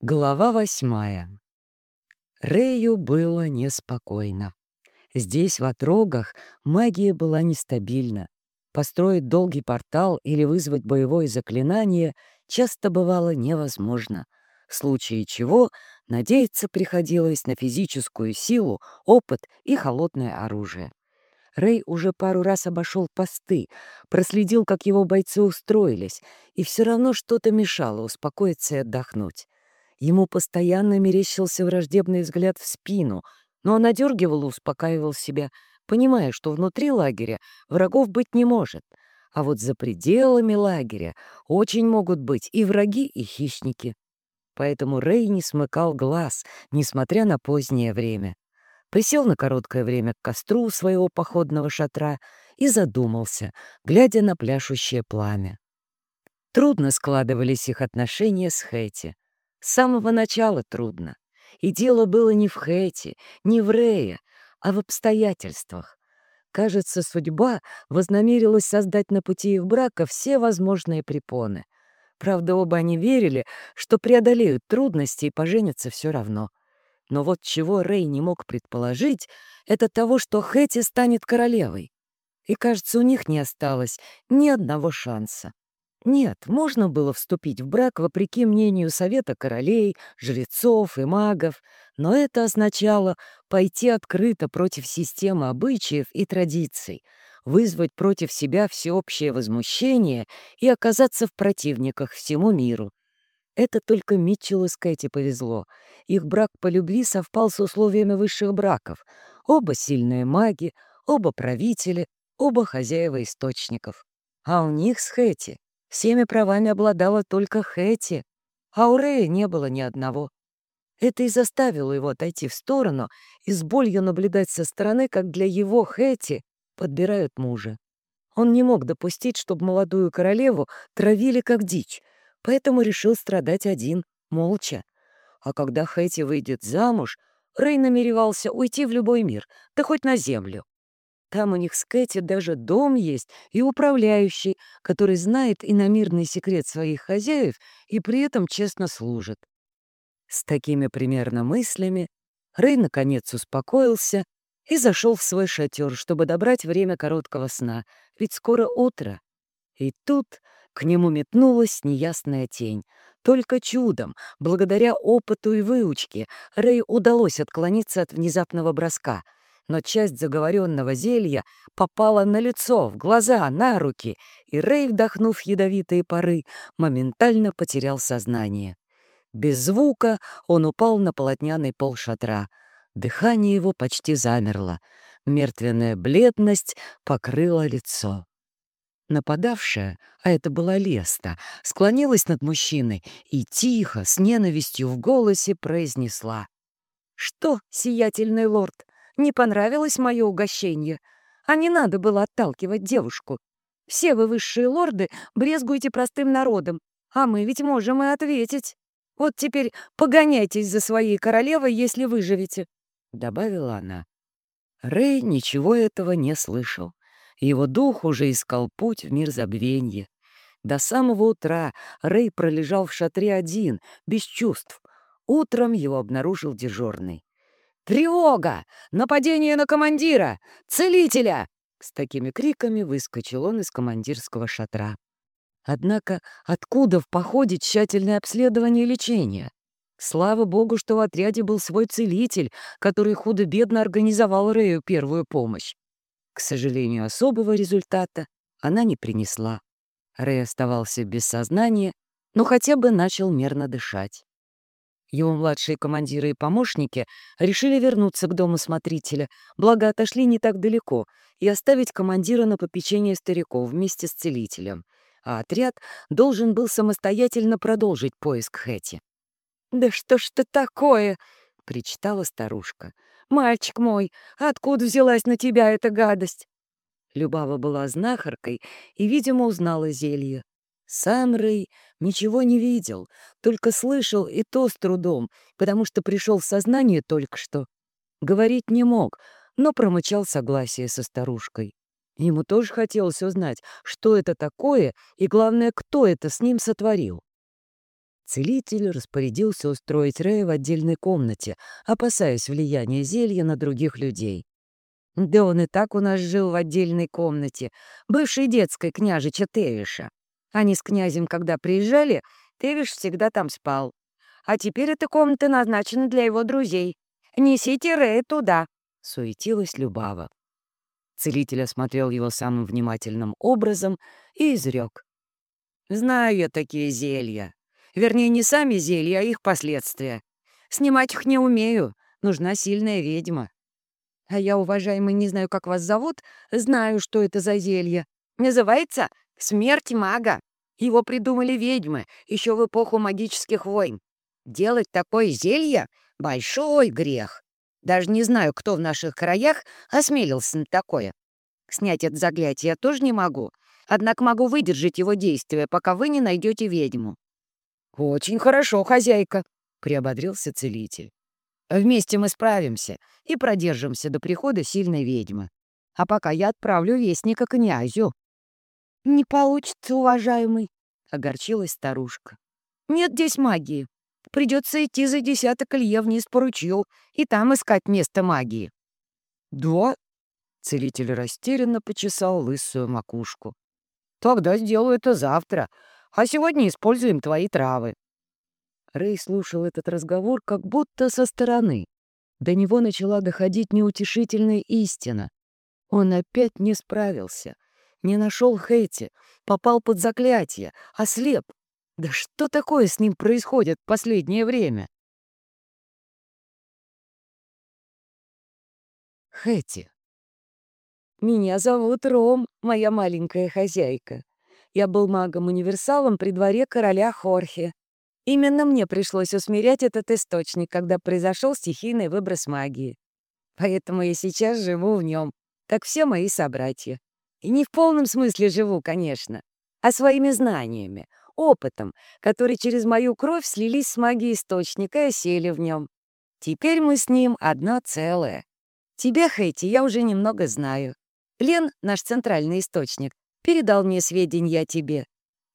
Глава восьмая. Рэю было неспокойно. Здесь, в отрогах, магия была нестабильна. Построить долгий портал или вызвать боевое заклинание часто бывало невозможно, в случае чего надеяться приходилось на физическую силу, опыт и холодное оружие. Рэй уже пару раз обошел посты, проследил, как его бойцы устроились, и все равно что-то мешало успокоиться и отдохнуть. Ему постоянно мерещился враждебный взгляд в спину, но он одергивал и успокаивал себя, понимая, что внутри лагеря врагов быть не может. А вот за пределами лагеря очень могут быть и враги, и хищники. Поэтому Рэй не смыкал глаз, несмотря на позднее время. Присел на короткое время к костру своего походного шатра и задумался, глядя на пляшущее пламя. Трудно складывались их отношения с Хэти. С самого начала трудно. И дело было не в Хэте, не в Рее, а в обстоятельствах. Кажется, судьба вознамерилась создать на пути их брака все возможные препоны. Правда, оба они верили, что преодолеют трудности и поженятся все равно. Но вот чего Рэй не мог предположить, это того, что Хэти станет королевой. И, кажется, у них не осталось ни одного шанса. Нет, можно было вступить в брак вопреки мнению Совета королей, жрецов и магов, но это означало пойти открыто против системы обычаев и традиций, вызвать против себя всеобщее возмущение и оказаться в противниках всему миру. Это только Митчеллу и Скэти повезло. Их брак по любви совпал с условиями высших браков. Оба сильные маги, оба правители, оба хозяева источников. А у них с Хэти Всеми правами обладала только Хэти, а у Рэя не было ни одного. Это и заставило его отойти в сторону и с болью наблюдать со стороны, как для его Хэти подбирают мужа. Он не мог допустить, чтобы молодую королеву травили как дичь, поэтому решил страдать один, молча. А когда Хэти выйдет замуж, Рэй намеревался уйти в любой мир, да хоть на землю. Там у них с Кэти даже дом есть и управляющий, который знает иномирный секрет своих хозяев и при этом честно служит. С такими примерно мыслями Рэй наконец успокоился и зашел в свой шатер, чтобы добрать время короткого сна, ведь скоро утро. И тут к нему метнулась неясная тень. Только чудом, благодаря опыту и выучке, Рэй удалось отклониться от внезапного броска — но часть заговоренного зелья попала на лицо, в глаза, на руки, и Рэй, вдохнув ядовитые пары, моментально потерял сознание. Без звука он упал на полотняный пол шатра. Дыхание его почти замерло. Мертвенная бледность покрыла лицо. Нападавшая, а это была Леста, склонилась над мужчиной и тихо, с ненавистью в голосе произнесла. «Что, сиятельный лорд, не понравилось мое угощение, а не надо было отталкивать девушку. Все вы высшие лорды брезгуете простым народом, а мы ведь можем и ответить. Вот теперь погоняйтесь за своей королевой, если выживете», — добавила она. Рэй ничего этого не слышал. Его дух уже искал путь в мир забвенья. До самого утра Рэй пролежал в шатре один, без чувств. Утром его обнаружил дежурный. «Тревога! Нападение на командира! Целителя!» С такими криками выскочил он из командирского шатра. Однако откуда в походе тщательное обследование и лечение? Слава богу, что в отряде был свой целитель, который худо-бедно организовал Рэю первую помощь. К сожалению, особого результата она не принесла. Рэй оставался без сознания, но хотя бы начал мерно дышать. Его младшие командиры и помощники решили вернуться к дому смотрителя, благо отошли не так далеко, и оставить командира на попечение стариков вместе с целителем. А отряд должен был самостоятельно продолжить поиск Хэти. «Да что ж ты такое?» — причитала старушка. «Мальчик мой, откуда взялась на тебя эта гадость?» Любава была знахаркой и, видимо, узнала зелье. Сам Рэй ничего не видел, только слышал и то с трудом, потому что пришел в сознание только что. Говорить не мог, но промычал согласие со старушкой. Ему тоже хотелось узнать, что это такое и, главное, кто это с ним сотворил. Целитель распорядился устроить Рэя в отдельной комнате, опасаясь влияния зелья на других людей. Да он и так у нас жил в отдельной комнате, бывшей детской княжича Тевиша. Они с князем, когда приезжали, Тевиш всегда там спал. А теперь эта комната назначена для его друзей. Несите Рэя туда, — суетилась Любава. Целитель осмотрел его самым внимательным образом и изрек. «Знаю я такие зелья. Вернее, не сами зелья, а их последствия. Снимать их не умею. Нужна сильная ведьма. А я, уважаемый, не знаю, как вас зовут, знаю, что это за зелье. Называется «Смерть мага». Его придумали ведьмы еще в эпоху магических войн. Делать такое зелье — большой грех. Даже не знаю, кто в наших краях осмелился на такое. Снять это заклятие я тоже не могу, однако могу выдержать его действие, пока вы не найдете ведьму». «Очень хорошо, хозяйка», — приободрился целитель. «Вместе мы справимся и продержимся до прихода сильной ведьмы. А пока я отправлю вестника князю». «Не получится, уважаемый», — огорчилась старушка. «Нет здесь магии. Придется идти за десяток лье вниз по ручью и там искать место магии». «Да?» — целитель растерянно почесал лысую макушку. «Тогда сделаю это завтра, а сегодня используем твои травы». Рэй слушал этот разговор как будто со стороны. До него начала доходить неутешительная истина. Он опять не справился, не нашел Хейти, попал под заклятие, ослеп, да что такое с ним происходит в последнее время? Хэти. Меня зовут Ром, моя маленькая хозяйка. Я был магом-универсалом при дворе короля Хорхе. Именно мне пришлось усмирять этот источник, когда произошел стихийный выброс магии. Поэтому я сейчас живу в нем, как все мои собратья. И не в полном смысле живу, конечно, а своими знаниями, опытом, который через мою кровь слились с магией источника и осели в нем. Теперь мы с ним одно целое. Тебя, Хэти, я уже немного знаю. Лен, наш центральный источник, передал мне сведения о тебе.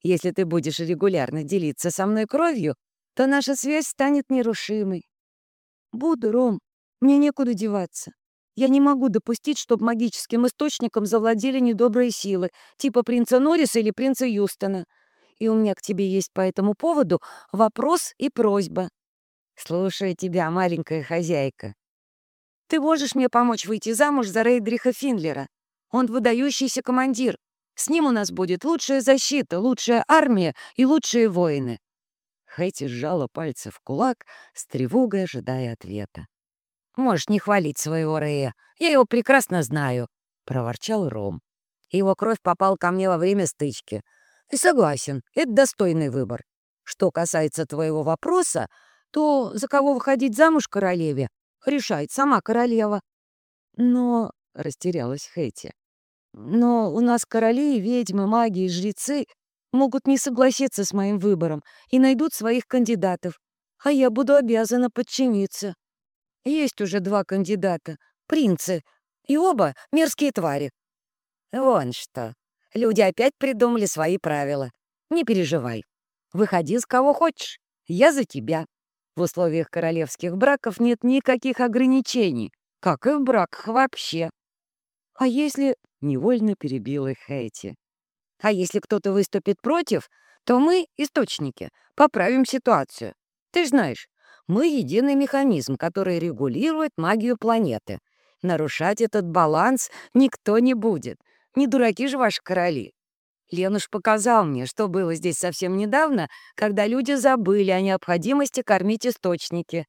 Если ты будешь регулярно делиться со мной кровью, то наша связь станет нерушимой. Буду, Ром. Мне некуда деваться. Я не могу допустить, чтобы магическим источником завладели недобрые силы, типа принца Норриса или принца Юстона — и у меня к тебе есть по этому поводу вопрос и просьба. Слушаю тебя, маленькая хозяйка. Ты можешь мне помочь выйти замуж за Рейдриха Финлера? Он выдающийся командир. С ним у нас будет лучшая защита, лучшая армия и лучшие воины». Хэти сжала пальцы в кулак, с тревогой ожидая ответа. «Можешь не хвалить своего Рея, я его прекрасно знаю», — проворчал Ром. Его кровь попала ко мне во время стычки. И согласен, это достойный выбор. Что касается твоего вопроса, то за кого выходить замуж королеве, решает сама королева. Но, — растерялась Хэти, — но у нас короли, ведьмы, маги и жрецы могут не согласиться с моим выбором и найдут своих кандидатов, а я буду обязана подчиниться. Есть уже два кандидата — принцы, и оба мерзкие твари. Вон что. Люди опять придумали свои правила. Не переживай. Выходи с кого хочешь. Я за тебя. В условиях королевских браков нет никаких ограничений, как и в браках вообще. А если... — невольно перебила Хэти. А если кто-то выступит против, то мы, источники, поправим ситуацию. Ты ж знаешь, мы единый механизм, который регулирует магию планеты. Нарушать этот баланс никто не будет — не дураки же ваши короли. Ленуш показал мне, что было здесь совсем недавно, когда люди забыли о необходимости кормить источники.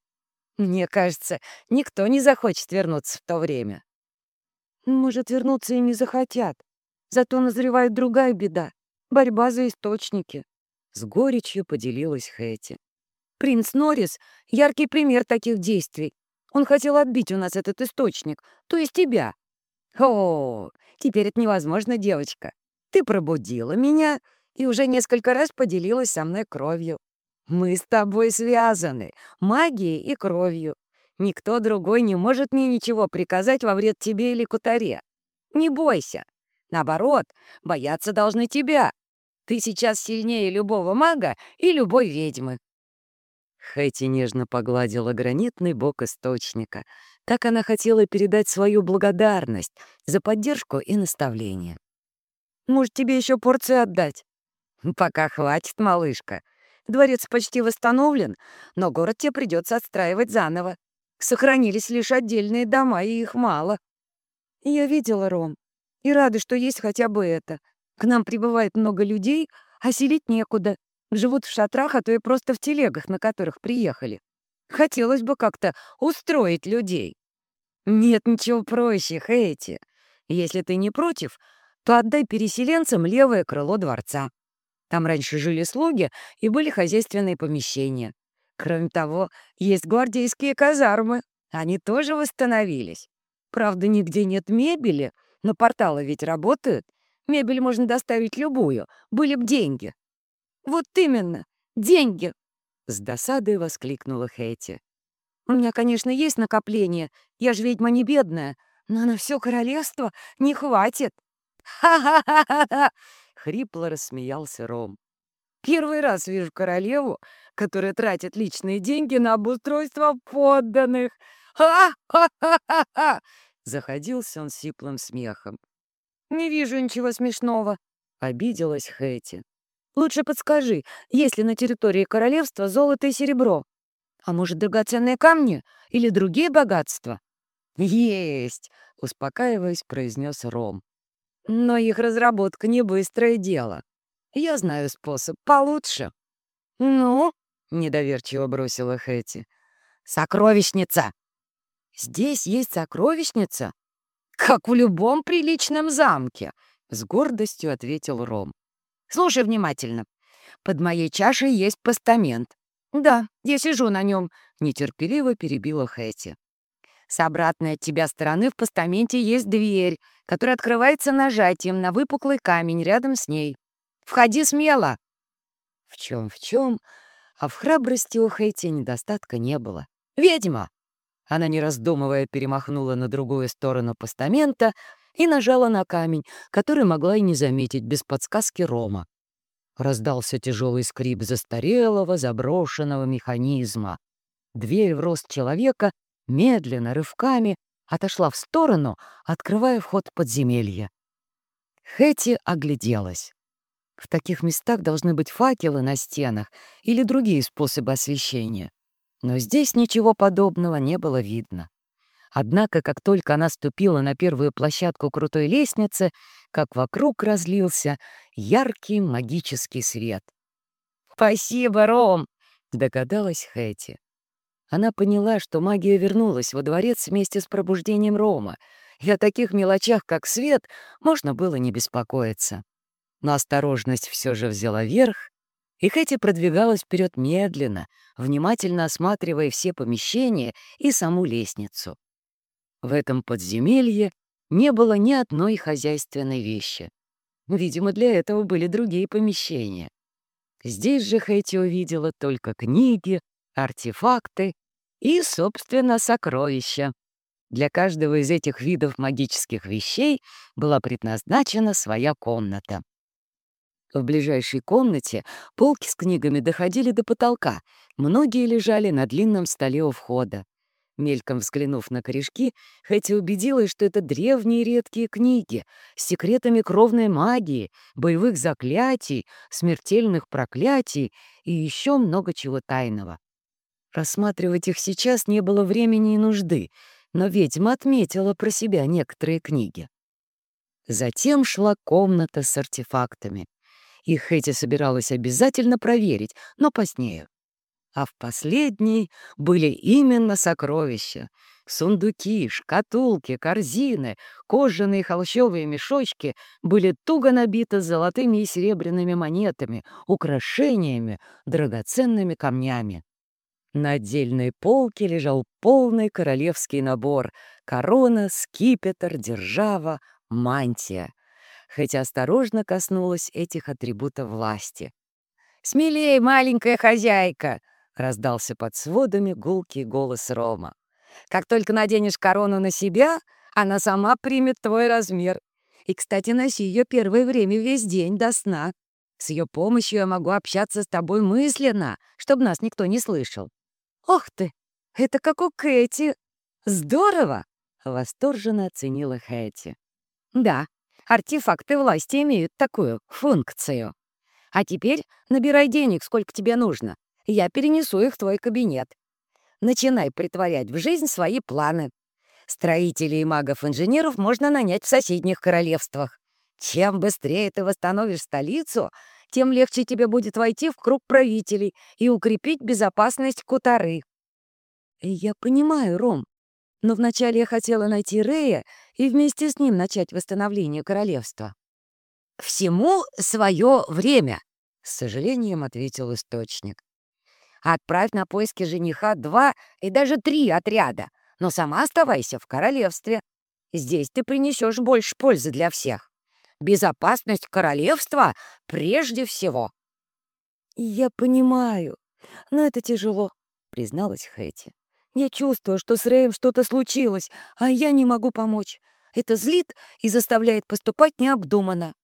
Мне кажется, никто не захочет вернуться в то время. Может, вернуться и не захотят. Зато назревает другая беда — борьба за источники. С горечью поделилась Хэти. Принц Норрис — яркий пример таких действий. Он хотел отбить у нас этот источник, то есть тебя. О, Теперь это невозможно, девочка. Ты пробудила меня и уже несколько раз поделилась со мной кровью. Мы с тобой связаны магией и кровью. Никто другой не может мне ничего приказать во вред тебе или кутаре. Не бойся. Наоборот, бояться должны тебя. Ты сейчас сильнее любого мага и любой ведьмы. Хэти нежно погладила гранитный бок источника. Так она хотела передать свою благодарность за поддержку и наставление. «Может, тебе еще порцию отдать?» «Пока хватит, малышка. Дворец почти восстановлен, но город тебе придется отстраивать заново. Сохранились лишь отдельные дома, и их мало». «Я видела, Ром, и рада, что есть хотя бы это. К нам прибывает много людей, а селить некуда. Живут в шатрах, а то и просто в телегах, на которых приехали. Хотелось бы как-то устроить людей. Нет ничего проще, Хэти. Если ты не против, то отдай переселенцам левое крыло дворца. Там раньше жили слуги и были хозяйственные помещения. Кроме того, есть гвардейские казармы. Они тоже восстановились. Правда, нигде нет мебели, но порталы ведь работают. Мебель можно доставить любую, были б деньги. «Вот именно! Деньги!» — с досадой воскликнула Хэти. «У меня, конечно, есть накопление, я же ведьма не бедная, но на все королевство не хватит!» «Ха-ха-ха-ха!» — хрипло рассмеялся Ром. «Первый раз вижу королеву, которая тратит личные деньги на обустройство подданных! Ха-ха-ха-ха!» Заходился он сиплым смехом. «Не вижу ничего смешного», — обиделась Хэти. Лучше подскажи, есть ли на территории королевства золото и серебро? А может, драгоценные камни или другие богатства? Есть, успокаиваясь, произнес Ром. Но их разработка не быстрое дело. Я знаю способ получше. Ну, недоверчиво бросила Хэти. Сокровищница. Здесь есть сокровищница? Как в любом приличном замке, с гордостью ответил Ром. Слушай внимательно. Под моей чашей есть постамент. Да, я сижу на нем, нетерпеливо перебила Хэти. С обратной от тебя стороны в постаменте есть дверь, которая открывается нажатием на выпуклый камень рядом с ней. Входи смело. В чем, в чем, а в храбрости у Хэти недостатка не было. Ведьма! Она, не раздумывая, перемахнула на другую сторону постамента и нажала на камень, который могла и не заметить без подсказки Рома. Раздался тяжелый скрип застарелого, заброшенного механизма. Дверь в рост человека медленно, рывками отошла в сторону, открывая вход в подземелье. Хэти огляделась. В таких местах должны быть факелы на стенах или другие способы освещения. Но здесь ничего подобного не было видно. Однако, как только она ступила на первую площадку крутой лестницы, как вокруг разлился яркий магический свет. «Спасибо, Ром!» — догадалась Хэти. Она поняла, что магия вернулась во дворец вместе с пробуждением Рома, и о таких мелочах, как свет, можно было не беспокоиться. Но осторожность все же взяла верх, и Хэти продвигалась вперед медленно, внимательно осматривая все помещения и саму лестницу. В этом подземелье не было ни одной хозяйственной вещи. Видимо, для этого были другие помещения. Здесь же Хэти увидела только книги, артефакты и, собственно, сокровища. Для каждого из этих видов магических вещей была предназначена своя комната. В ближайшей комнате полки с книгами доходили до потолка, многие лежали на длинном столе у входа. Мельком взглянув на корешки, Хэти убедилась, что это древние редкие книги с секретами кровной магии, боевых заклятий, смертельных проклятий и еще много чего тайного. Рассматривать их сейчас не было времени и нужды, но ведьма отметила про себя некоторые книги. Затем шла комната с артефактами. Их Хэти собиралась обязательно проверить, но позднее а в последней были именно сокровища. Сундуки, шкатулки, корзины, кожаные холщовые мешочки были туго набиты золотыми и серебряными монетами, украшениями, драгоценными камнями. На отдельной полке лежал полный королевский набор — корона, скипетр, держава, мантия. Хотя осторожно коснулась этих атрибутов власти. «Смелей, маленькая хозяйка!» — раздался под сводами гулкий голос Рома. «Как только наденешь корону на себя, она сама примет твой размер. И, кстати, носи ее первое время весь день до сна. С ее помощью я могу общаться с тобой мысленно, чтобы нас никто не слышал. Ох ты, это как у Кэти. Здорово! Восторженно оценила Хэти. Да, артефакты власти имеют такую функцию. А теперь набирай денег, сколько тебе нужно. Я перенесу их в твой кабинет. Начинай притворять в жизнь свои планы. Строителей и магов-инженеров можно нанять в соседних королевствах. Чем быстрее ты восстановишь столицу, тем легче тебе будет войти в круг правителей и укрепить безопасность Кутары. Я понимаю, Ром, но вначале я хотела найти Рея и вместе с ним начать восстановление королевства. «Всему свое время», — с сожалением ответил источник. «Отправь на поиски жениха два и даже три отряда, но сама оставайся в королевстве. Здесь ты принесешь больше пользы для всех. Безопасность королевства прежде всего». «Я понимаю, но это тяжело», — призналась Хэти. Я чувствую, что с Рэем что-то случилось, а я не могу помочь. Это злит и заставляет поступать необдуманно.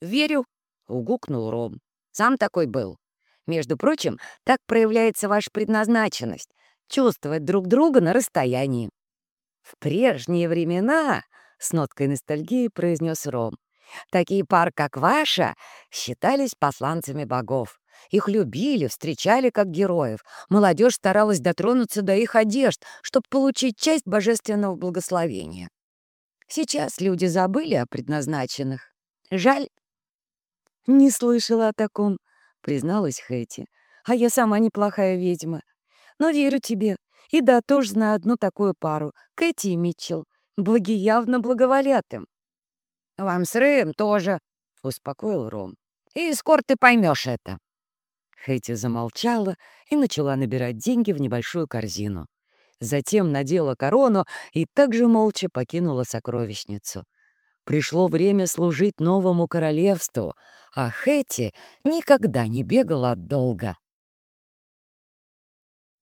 «Верю», — угукнул Ром. «Сам такой был. Между прочим, так проявляется ваша предназначенность — чувствовать друг друга на расстоянии». «В прежние времена», — с ноткой ностальгии произнес Ром, «такие пар, как ваша, считались посланцами богов. Их любили, встречали как героев. Молодежь старалась дотронуться до их одежд, чтобы получить часть божественного благословения. Сейчас люди забыли о предназначенных. Жаль. «Не слышала о таком», — призналась Хэти. «А я сама неплохая ведьма. Но верю тебе. И да, тоже знаю одну такую пару — Кэти и Митчелл. Благи явно благоволят им». «Вам с Рэем тоже», — успокоил Ром. «И скоро ты поймешь это». Хэти замолчала и начала набирать деньги в небольшую корзину. Затем надела корону и также молча покинула сокровищницу. Пришло время служить новому королевству, а Хэти никогда не бегала долго.